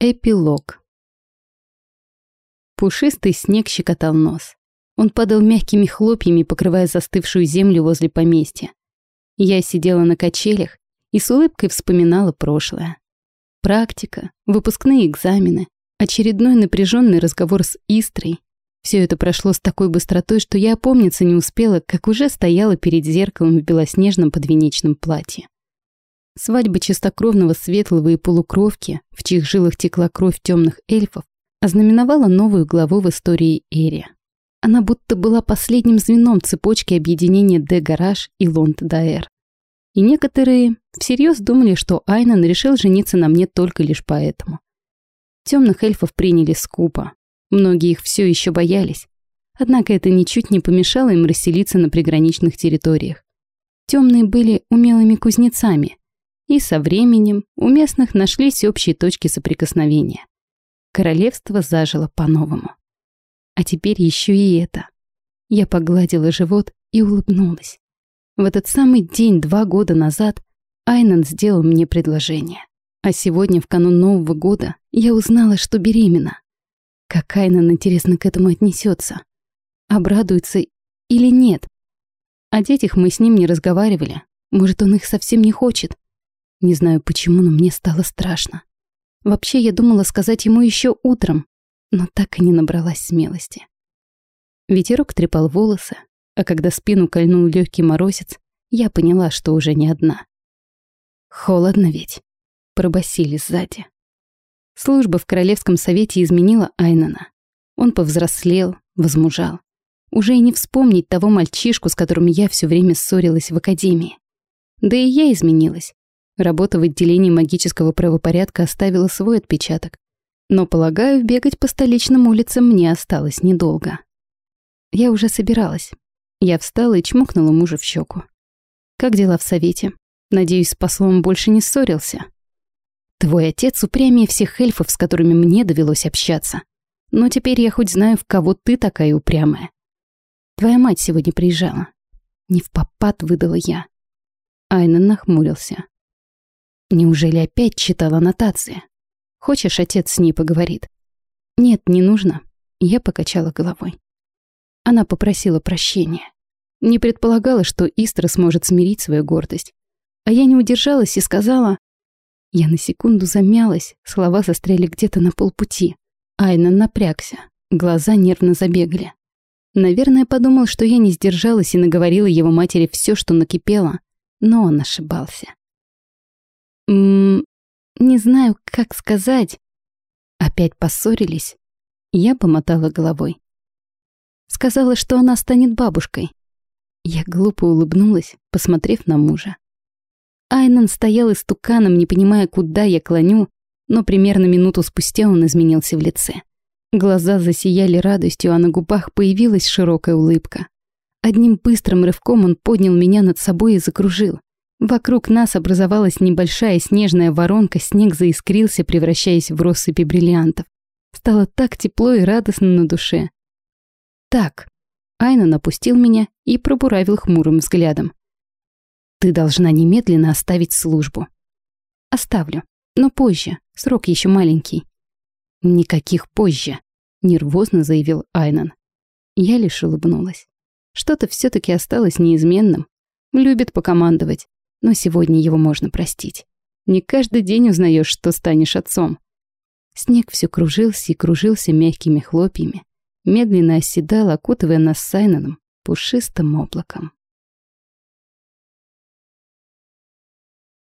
Эпилог. Пушистый снег щекотал нос. Он падал мягкими хлопьями, покрывая застывшую землю возле поместья. Я сидела на качелях и с улыбкой вспоминала прошлое. Практика, выпускные экзамены, очередной напряженный разговор с Истрой. Все это прошло с такой быстротой, что я опомниться не успела, как уже стояла перед зеркалом в белоснежном подвенечном платье. Свадьба чистокровного светлого и полукровки, в чьих жилах текла кровь темных эльфов, ознаменовала новую главу в истории Эри. Она будто была последним звеном цепочки объединения Де-Гараж и Лонд-Даэр. И некоторые всерьез думали, что Айнан решил жениться на мне только лишь поэтому. Темных эльфов приняли скупо. Многие их все еще боялись. Однако это ничуть не помешало им расселиться на приграничных территориях. Темные были умелыми кузнецами, и со временем у местных нашлись общие точки соприкосновения. Королевство зажило по-новому. А теперь еще и это. Я погладила живот и улыбнулась. В этот самый день два года назад Айнан сделал мне предложение. А сегодня, в канун Нового года, я узнала, что беременна. Как Айнан, интересно, к этому отнесется? Обрадуется или нет? О детях мы с ним не разговаривали. Может, он их совсем не хочет. Не знаю почему, но мне стало страшно. Вообще, я думала сказать ему еще утром, но так и не набралась смелости. Ветерок трепал волосы, а когда спину кольнул легкий морозец, я поняла, что уже не одна. «Холодно ведь», — пробасили сзади. Служба в Королевском совете изменила Айнана. Он повзрослел, возмужал. Уже и не вспомнить того мальчишку, с которым я все время ссорилась в академии. Да и я изменилась. Работа в отделении магического правопорядка оставила свой отпечаток. Но, полагаю, бегать по столичным улицам мне осталось недолго. Я уже собиралась. Я встала и чмокнула мужа в щеку. «Как дела в совете? Надеюсь, с послом больше не ссорился?» «Твой отец упрямее всех эльфов, с которыми мне довелось общаться. Но теперь я хоть знаю, в кого ты такая упрямая. Твоя мать сегодня приезжала». Не в попад выдала я. Айна нахмурился. Неужели опять читала аннотации? Хочешь, отец с ней поговорит? Нет, не нужно. Я покачала головой. Она попросила прощения. Не предполагала, что Истра сможет смирить свою гордость. А я не удержалась и сказала... Я на секунду замялась, слова застряли где-то на полпути. Айна напрягся, глаза нервно забегали. Наверное, подумал, что я не сдержалась и наговорила его матери все, что накипело, но он ошибался. Ммм, не знаю, как сказать. Опять поссорились. Я помотала головой. Сказала, что она станет бабушкой. Я глупо улыбнулась, посмотрев на мужа. Айнан стоял истуканом, не понимая, куда я клоню, но примерно минуту спустя он изменился в лице. Глаза засияли радостью, а на губах появилась широкая улыбка. Одним быстрым рывком он поднял меня над собой и закружил. Вокруг нас образовалась небольшая снежная воронка, снег заискрился, превращаясь в россыпи бриллиантов. Стало так тепло и радостно на душе. «Так», — Айна напустил меня и пробуравил хмурым взглядом. «Ты должна немедленно оставить службу». «Оставлю, но позже, срок еще маленький». «Никаких позже», — нервозно заявил Айнан. Я лишь улыбнулась. Что-то все таки осталось неизменным. Любит покомандовать но сегодня его можно простить. Не каждый день узнаешь, что станешь отцом. Снег все кружился и кружился мягкими хлопьями, медленно оседал, окутывая нас с Сайноном пушистым облаком.